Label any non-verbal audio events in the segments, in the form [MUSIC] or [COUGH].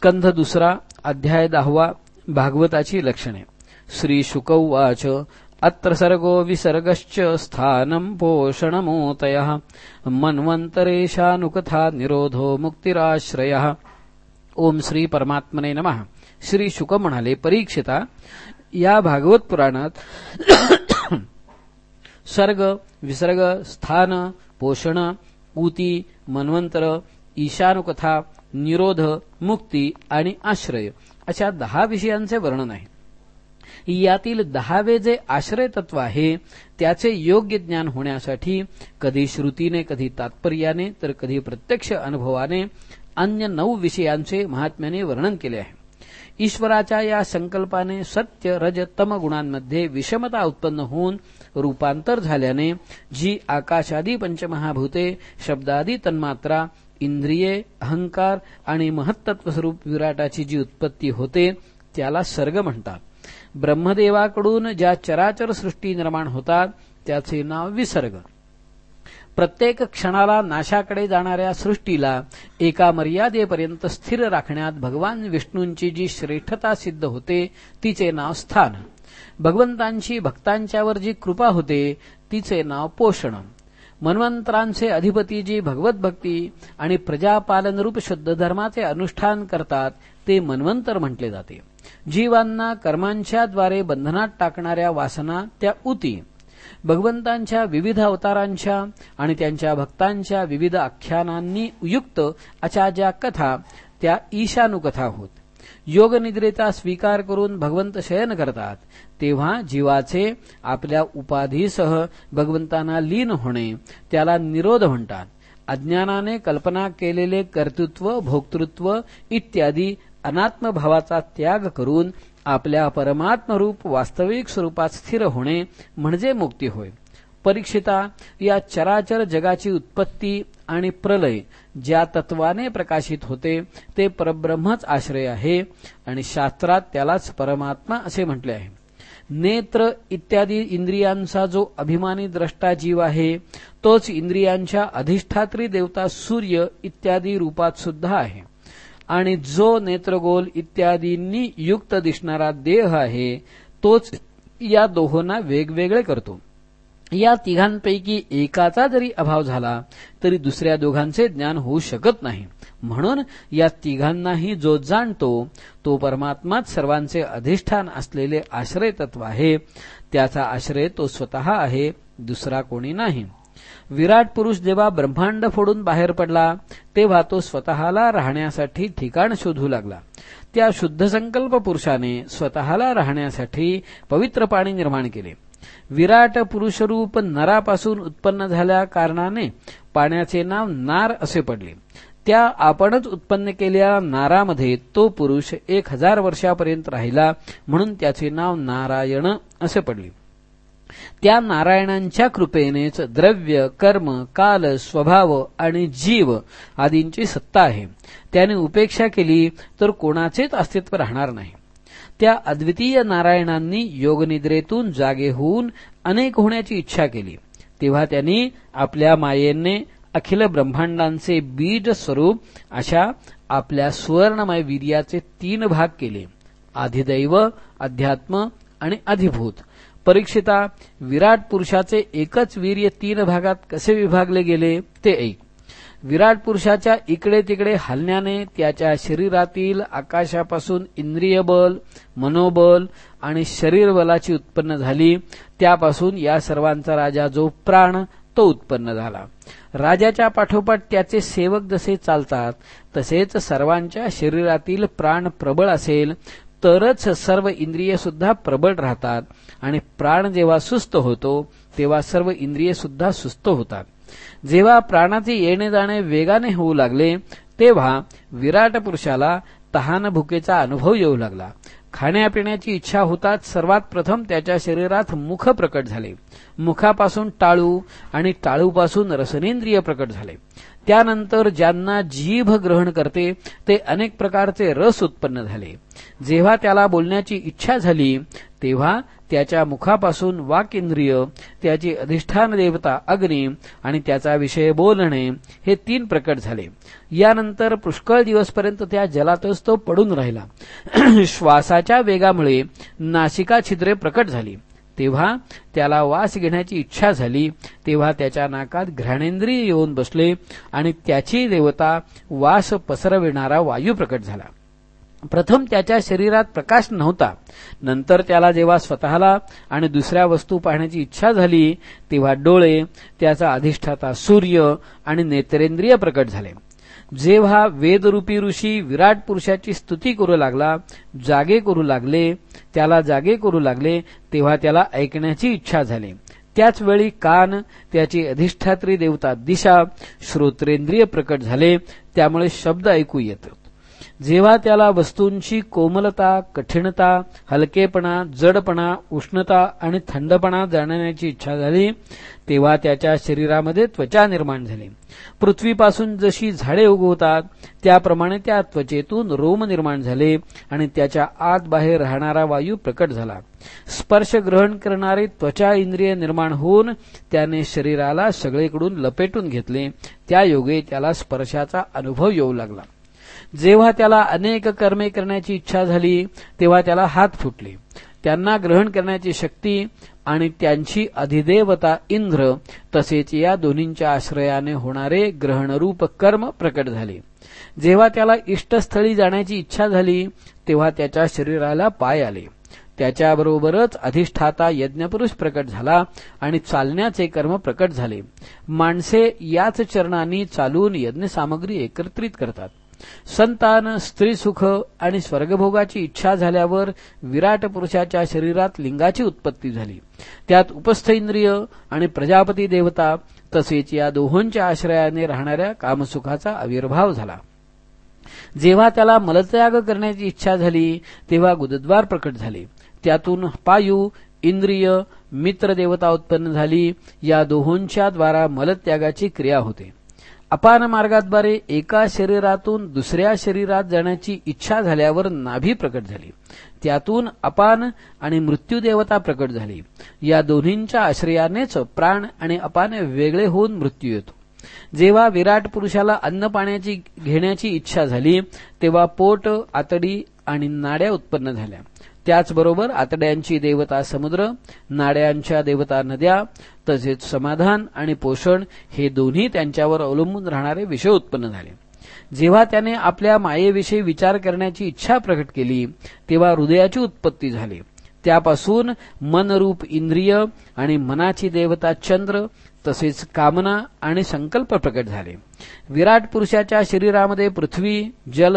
स्कंध दुसरा अध्याय दहावा भागवताची लक्षणे. श्री शुकौवाच अत्र सर्गो विसर्गश्च स्थानम् पोषणमोतयः मन्वन्तरेशानुकथा निरोधो मुक्तिराश्रयः. ओम श्री परमात्मने नमः. श्री शुक म्हणाले परीक्षिता या भागवत पुराणात [COUGHS] सर्ग विसर्ग स्थान पोषण ऊती मन्वंतर ईशानुकथा निरोध मुक्ती आणि आश्रय अशा दहा विषयांचे वर्णन आहे. यातील दहावे जे आश्रय तत्व आहे त्याचे योग्य ज्ञान होण्यासाठी कधी श्रुतीने कधी तात्पर्याने तर कधी प्रत्यक्ष अनुभवाने अन्य नऊ विषयांचे महात्म्याने वर्णन केले आहे. ईश्वराच्या या संकल्पाने सत्य रज तम गुणांमध्ये विषमता उत्पन्न होऊन रूपांतर झाल्याने जी आकाशादी पंचमहाभूते शब्दादी तन्मात्रा इंद्रिये अहंकार आणि महत्त्व स्वरूप विराटाची जी उत्पत्ती होते त्याला सर्ग म्हणतात. ब्रह्मदेवाकडून ज्या चराचर सृष्टी निर्माण होतात त्याचे नाव विसर्ग. प्रत्येक क्षणाला नाशाकडे जाणाऱ्या सृष्टीला एका मर्यादेपर्यंत स्थिर राखण्यात भगवान विष्णूंची जी श्रेष्ठता सिद्ध होते तिचे नाव स्थान. भगवंतांची भक्तांच्यावर जी कृपा होते तिचे नाव पोषण. मन्वंतरांचे अधिपती जी भगवत भक्ती आणि प्रजापालनरूप शुद्ध धर्माचे अनुष्ठान करतात ते मन्वंतर म्हटले जाते. जीवांना कर्मांच्याद्वारे बंधनात टाकणाऱ्या वासना त्या उती. भगवंतांच्या विविध अवतारांच्या आणि त्यांच्या भक्तांच्या विविध आख्यानांनी युक्त अशा ज्या कथा त्या ईशानुकथा होत. योगनिद्रेचा स्वीकार करून भगवंत शयन करतात तेव्हा जीवाचे आपल्या उपाधीसह भगवंतांना लीन होणे त्याला निरोध म्हणतात. अज्ञानाने कल्पना केलेले कर्तृत्व भोक्तृत्व इत्यादी अनात्मभावाचा त्याग करून आपल्या परमात्मरूप वास्तविक स्वरूपात स्थिर होणे म्हणजे मुक्ती होय. परीक्षिता या चराचर जगाची उत्पत्ती आणि प्रलय ज्या तत्वाने प्रकाशित होते ते परब्रह्मच आश्रय आहे आणि शास्त्रात त्यालाच परमात्मा असे म्हटले आहे. नेत्र इत्यादी इंद्रियांचा जो अभिमानी द्रष्टा जीव आहे तोच इंद्रियांच्या अधिष्ठात्री देवता सूर्य इत्यादी रूपात सुद्धा आहे. आणि जो नेत्रगोल इत्यादींनी युक्त दिसणारा देह आहे तोच या दोहोंना वेगवेगळे करतो. या तिघांपैकी एकाचा जरी अभाव झाला तरी दुसऱ्या दोघांचे ज्ञान होऊ शकत नाही. म्हणून या तिघांनाही जो जाणतो तो परमात्माच सर्वांचे अधिष्ठान असलेले आश्रय तत्व आहे. त्याचा आश्रय तो स्वतः आहे दुसरा कोणी नाही. विराट पुरुष जेव्हा ब्रह्मांड फोडून बाहेर पडला तेव्हा तो स्वतःला राहण्यासाठी ठिकाण शोधू लागला. त्या शुद्ध संकल्प पुरुषाने स्वतःला राहण्यासाठी पवित्र पाणी निर्माण केले. विराट पुरुषरूप नरापासून उत्पन्न झाल्या कारणाने पाण्याचे नाव नार असे पडले. त्या आपणच उत्पन्न केलेल्या नारामध्ये तो पुरुष एक हजार वर्षापर्यंत राहिला म्हणून त्याचे नाव नारायण असे पडले. त्या नारायणांच्या कृपेनेच द्रव्य कर्म काल स्वभाव आणि जीव आदींची सत्ता आहे. त्याने उपेक्षा केली तर कोणाचेच अस्तित्व राहणार नाही. त्या अद्वितीय नारायणांनी योगनिद्रेतून जागे होऊन अनेक होण्याची इच्छा केली. तेव्हा त्यांनी आपल्या मायेने अखिल ब्रह्मांडांचे बीज स्वरूप अशा आपल्या सुवर्णमय वीर्याचे तीन भाग केले. आधिदैव अध्यात्म आणि अधिभूत. परीक्षिता विराट पुरुषाचे एकच वीर्य तीन भागात कसे विभागले गेले ते ऐक. विराट पुरुषाच्या इकडे तिकडे हलण्याने त्याच्या शरीरातील आकाशापासून इंद्रिय बल मनोबल आणि शरीर बलाची उत्पन्न झाली. त्यापासून या सर्वांचा राजा जो प्राण तो उत्पन्न झाला. राजाच्या पाठोपाठ त्याचे सेवक जसे चालतात तसेच सर्वांच्या शरीरातील प्राण प्रबळ असेल तरच सर्व इंद्रिय सुद्धा प्रबळ राहतात. आणि प्राण जेव्हा सुस्त होतो तेव्हा सर्व इंद्रिय सुद्धा सुस्त होतात. जेव्हा प्राणाचे येणे जाणे वेगाने होऊ लागले तेव्हा विराट पुरुषाला तहान भुकेचा अनुभव येऊ लागला. खाण्यापिण्याची इच्छा होताच सर्वात प्रथम त्याच्या शरीरात मुख प्रकट झाले. मुखापासून टाळू आणि टाळूपासून रसनेंद्रिय प्रकट झाले. त्यानंतर ज्यांना जीभ ग्रहण करते ते अनेक प्रकारचे रस उत्पन्न झाले. जेव्हा त्याला बोलण्याची इच्छा झाली तेव्हा त्याच्या मुखापासून वाक इंद्रिय त्याची अधिष्ठान देवता अग्नी आणि त्याचा विषय बोलणे हे तीन प्रकट झाले. यानंतर पुष्कळ दिवसपर्यंत त्या जलातच तो पडून राहिला. [CLEARS THROAT] श्वासाच्या वेगामुळे नाशिका छिद्रे प्रकट झाली. तेव्हा त्याला वास घेण्याची इच्छा झाली तेव्हा त्याच्या नाकात घ्राणेंद्रिय येऊन बसले आणि त्याची देवता वास पसरविणारा वायू प्रकट झाला. प्रथम त्याच्या शरीरात प्रकाश नव्हता. नंतर त्याला जेव्हा स्वतःला आणि दुसऱ्या वस्तू पाहण्याची इच्छा झाली तेव्हा डोळे त्याचा अधिष्ठाता सूर्य आणि नेत्रेंद्रिय प्रकट झाले. जेव्हा वेदरूपी ऋषी विराट पुरुषाची स्तुती करू लागला जागे करू लागले त्याला जागे करू लागले तेव्हा त्याला ऐकण्याची इच्छा झाली. त्याचवेळी कान त्याची अधिष्ठात्री देवता दिशा श्रोत्रेंद्रिय प्रकट झाले त्यामुळे शब्द ऐकू येतो. जेव्हा त्याला वस्तूंची कोमलता कठीणता हलकेपणा जडपणा उष्णता आणि थंडपणा जाणण्याची इच्छा झाली तेव्हा त्याच्या शरीरामध्ये त्वचा निर्माण झाली. पृथ्वीपासून जशी झाडे उगवतात त्याप्रमाणे त्या त्वचेतून रोम निर्माण झाले आणि त्याच्या आत बाहेर राहणारा वायू प्रकट झाला. स्पर्श ग्रहण करणारे त्वचा इंद्रिय निर्माण होऊन त्याने शरीराला सगळीकडून लपेटून घेतले. त्या योगे त्याला स्पर्शाचा अनुभव येऊ लागला. जेव्हा त्याला अनेक कर्मे करण्याची इच्छा झाली तेव्हा त्याला हात फुटले. त्यांना ग्रहण करण्याची शक्ती आणि त्यांची अधिदेवता इंद्र तसेच या दोन्हींच्या आश्रयाने होणारे ग्रहणरूप कर्म प्रकट झाले. जेव्हा त्याला इष्टस्थळी जाण्याची इच्छा झाली तेव्हा त्याच्या शरीराला पाय आले. त्याच्याबरोबरच अधिष्ठाता यज्ञपुरुष प्रकट झाला आणि चालण्याचे कर्म प्रकट झाले. माणसे याच चरणांनी चालून यज्ञसामग्री एकत्रित करतात. संतान स्त्री सुख आणि स्वर्गभोगाची इच्छा झाल्यावर विराट पुरुषाच्या शरीरात लिंगाची उत्पत्ती झाली. त्यात उपस्थ इंद्रिय आणि प्रजापती देवता तसेच या दोहोंच्या आश्रयाने राहणाऱ्या कामसुखाचा आविर्भाव झाला. जेव्हा त्याला मलत्याग करण्याची इच्छा झाली तेव्हा गुदद्वार प्रकट झाले. त्यातून पायू इंद्रिय मित्र देवता उत्पन्न झाली. या दोहोंच्या द्वारा मलत्यागाची क्रिया होते. अपान मार्गाद्वारे एका शरीरातून दुसऱ्या शरीरात जाण्याची इच्छा झाल्यावर नाभी प्रकट झाली. त्यातून अपान आणि मृत्यूदेवता प्रकट झाली. या दोन्हींच्या आश्रयानेच प्राण आणि अपान वेगळे होऊन मृत्यू येतो. जेव्हा विराट पुरुषाला अन्न पाण्याची घेण्याची इच्छा झाली तेव्हा पोट आतडी आणि नाड्या उत्पन्न झाल्या. त्याचबरोबर आतड्यांची देवता समुद्र नाड्यांच्या देवता नद्या तसेच समाधान आणि पोषण हे दोन्ही त्यांच्यावर अवलंबून राहणारे विषय उत्पन्न झाले. जेव्हा त्याने आपल्या मायेविषयी विचार करण्याची इच्छा प्रकट केली तेव्हा हृदयाची उत्पत्ती झाली. त्यापासून मनरूप इंद्रिय आणि मनाची देवता चंद्र तसेच कामना आणि संकल्प प्रकट झाले. विराट पुरुषाच्या शरीरामध्ये पृथ्वी जल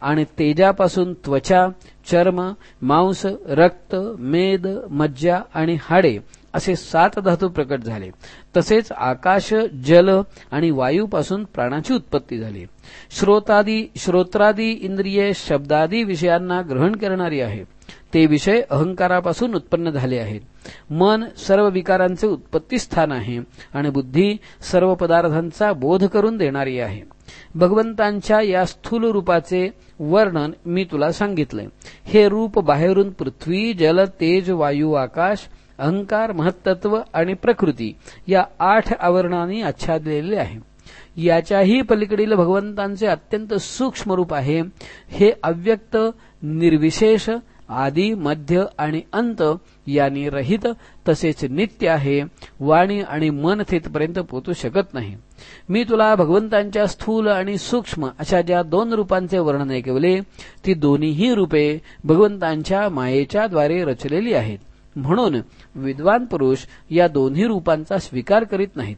आणि तेजापासून त्वचा चर्म मांस रक्त मेद मज्जा आणि हाडे असे सात धातू प्रकट झाले. तसेच आकाश जल आणि वायूपासून प्राणाची उत्पत्ती झाली. श्रोतादी श्रोत्रादी इंद्रिये शब्दादी विषयांना ग्रहण करणारी आहे. ते विषय अहंकारापासून उत्पन्न झाले आहेत. मन सर्व विकारांचे उत्पत्तीस्थान आहे आणि बुद्धी सर्व पदार्थांचा बोध करून देणारी आहे. भगवंतांच्या या स्थूल रूपाचे वर्णन मी तुला सांगितले हे रूप बाहेरून पृथ्वी जल तेज वायू आकाश अहंकार महत्त्व आणि प्रकृती या आठ आवरणांनी आच्छादलेले आहे. याच्याही पलीकडील भगवंतांचे अत्यंत सूक्ष्म रूप आहे. हे अव्यक्त निर्विशेष आदी मध्य आणि अंत यांनी रहित तसेच नित्य आहे वाणी आणि मन थेतपर्यंत पोचू शकत नाही. मी तुला भगवंतांच्या स्थूल आणि सूक्ष्म अशा ज्या दोन रूपांचे वर्णन ऐकवले ती दोन्हीही रूपे भगवंतांच्या मायेच्या द्वारे रचलेली आहेत. म्हणून विद्वान पुरुष या दोन्ही रूपांचा स्वीकार करीत नाहीत.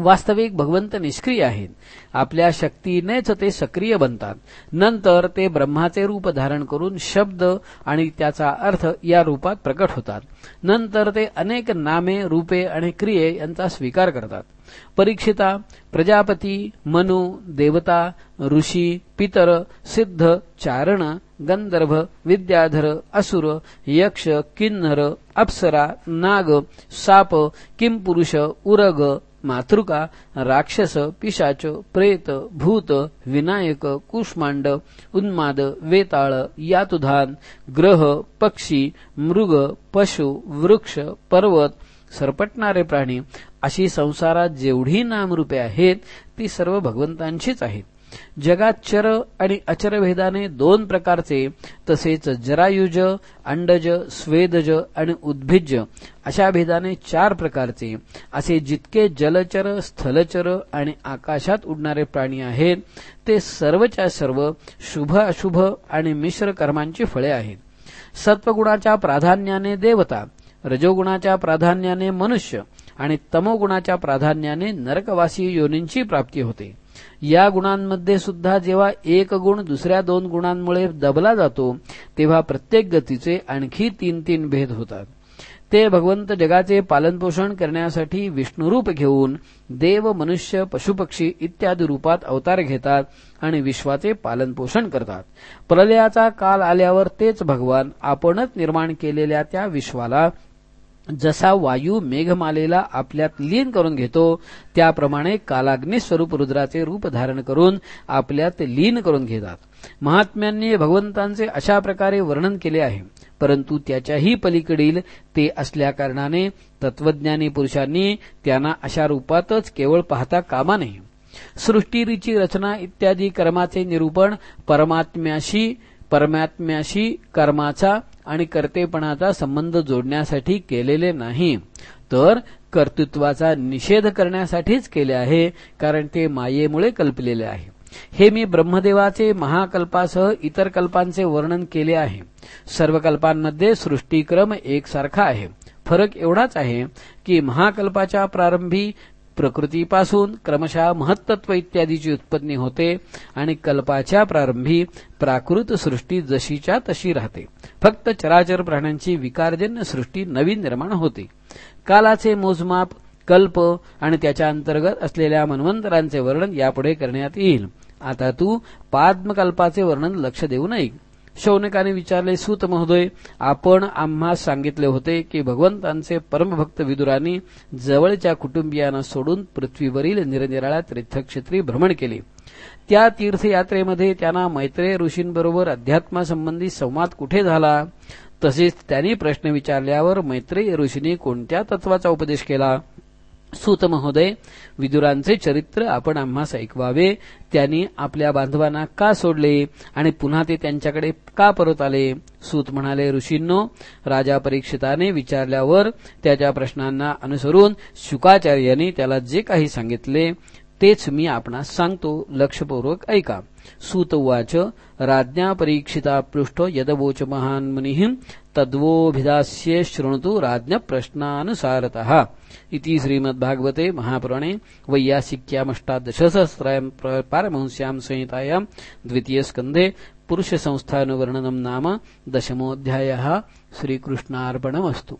वास्तविक भगवंत निष्क्रिय आहेत. आपल्या शक्तीनेच ते सक्रिय बनतात. नंतर ते ब्रह्माचे रूप धारण करून शब्द आणि त्याचा अर्थ या रूपात प्रकट होतात. नंतर ते अनेक नामे रूपे आणि क्रिये यांचा स्वीकार करतात. परीक्षिता प्रजापती मनु देवता ऋषी पितर सिद्ध चारण गंधर्भ विद्याधर असुर यक्ष किन्नर अप्सरा नाग साप किमपुरुष उरग मातृका राक्षस पिशाच प्रेत भूत विनायक कुष्मांड उन्माद वेताळ यातुधान ग्रह पक्षी मृग पशु वृक्ष पर्वत सरपटणारे प्राणी अशी संसारात जेवढी नामरूपे आहेत ती सर्व भगवंतांचीच आहेत. जगात चर आणि अचर भेदाने दोन प्रकारचे तसेच जरायुज अंडज स्वेदज आणि उद्भिज अशा भेदाने चार प्रकारचे असे जितके जलचर स्थलचर आणि आकाशात उडणारे प्राणी आहेत ते सर्वच्या सर्व शुभ अशुभ आणि मिश्र कर्मांची फळे आहेत. सत्वगुणाच्या प्राधान्याने देवता रजोगुणाच्या प्राधान्याने मनुष्य आणि तमोगुणाच्या प्राधान्याने नरकवासी योनींची प्राप्ती होते. या गुणांमध्ये सुद्धा जेव्हा एक गुण दुसऱ्या दोन गुणांमुळे दबला जातो तेव्हा प्रत्येक गतीचे आणखी तीन तीन भेद होतात. ते भगवंत जगाचे पालनपोषण करण्यासाठी विष्णुरूप घेऊन देव मनुष्य पशुपक्षी इत्यादी रूपात अवतार घेतात आणि विश्वाचे पालनपोषण करतात. प्रलयाचा काल आल्यावर तेच भगवान आपणच निर्माण केलेल्या त्या विश्वाला जसा वायू मेघमालेला आपल्यात लीन करून घेतो त्याप्रमाणे कालाग्नी स्वरूप रुद्राचे रूप धारण करून आपल्यात लीन करून घेतात. महात्म्यांनी भगवंतांचे अशा प्रकारे वर्णन केले आहे. परंतु त्याच्याही पलीकडील ते असल्याकारणाने तत्वज्ञानी पुरुषांनी त्यांना अशा रूपातच केवळ पाहता कामा नये. सृष्टीरीची रचना इत्यादी कर्माचे निरूपण परमात्म्याशी परमात्म्याशी कर्माचा आणि कर्तेपणाचा संबंध जोडण्यासाठी केलेले नाही तर कर्तृत्वाचा निषेध करण्यासाठीच केले आहे कारण ते मायेमुळे कल्पलेले आहे. हे मी ब्रह्मदेवाचे महाकल्पासह इतर कल्पांचे वर्णन केले आहे. सर्व कल्पांमध्ये सृष्टीक्रम एकसारखा आहे. फरक एवढाच आहे की महाकल्पाच्या प्रारंभी प्रकृतीपासून क्रमशः महत्त्व इत्यादीची उत्पत्ती होते आणि कल्पाच्या प्रारंभी प्राकृत सृष्टी जशीच्या तशी राहते. फक्त चराचर प्राण्यांची विकारजन्य सृष्टी नवीन निर्माण होते. कालाचे मोजमाप कल्प आणि त्याच्या अंतर्गत असलेल्या मन्वंतरांचे वर्णन यापुढे करण्यात येईल. आता तू पाद्मकल्पाचे वर्णन लक्ष देऊ नये. शौनकाने विचारले सूत महोदय आपण आम्हा सांगितले होते की भगवंतांचे परमभक्त विदुरांनी जवळच्या कुटुंबियांना सोडून पृथ्वीवरील निरनिराळ्या तीर्थक्षेत्री भ्रमण केले. त्या तीर्थयात्रेमध्ये त्यांना मैत्रेय ऋषींबरोबर अध्यात्मासंबंधी संवाद कुठे झाला? तसेच त्यांनी प्रश्न विचारल्यावर मैत्रेय ऋषींनी कोणत्या तत्वाचा उपदेश केला? सूत महोदय विदुरांचे चरित्र आपण आम्हास ऐकवावे. त्यांनी आपल्या बांधवांना का सोडले आणि पुन्हा ते त्यांच्याकडे का परत आले? सूत म्हणाले ऋषींनो राजा परीक्षिताने विचारल्यावर त्याच्या प्रश्नांना अनुसरून शुकाचार्यांनी त्याला जे काही सांगितले तेच मी आपणास सांगतो लक्षपूर्वक ऐका. सूत उवाच राज्ञा परीक्षिता पृष्ठ यदवोच महान मुनिः तद्वोभिदास्ये शृणुतु राज्ञ प्रश्नानुसारत इति श्रीमद्भागवते महापुराणे वैयासिक्यामष्टादशसहस्रायां पारमहंस्यां संहितायां द्वितीयस्कन्धे पुरुषसंस्थानुवर्णनं नाम दशमोऽध्यायः। श्रीकृष्णार्पणमस्तु।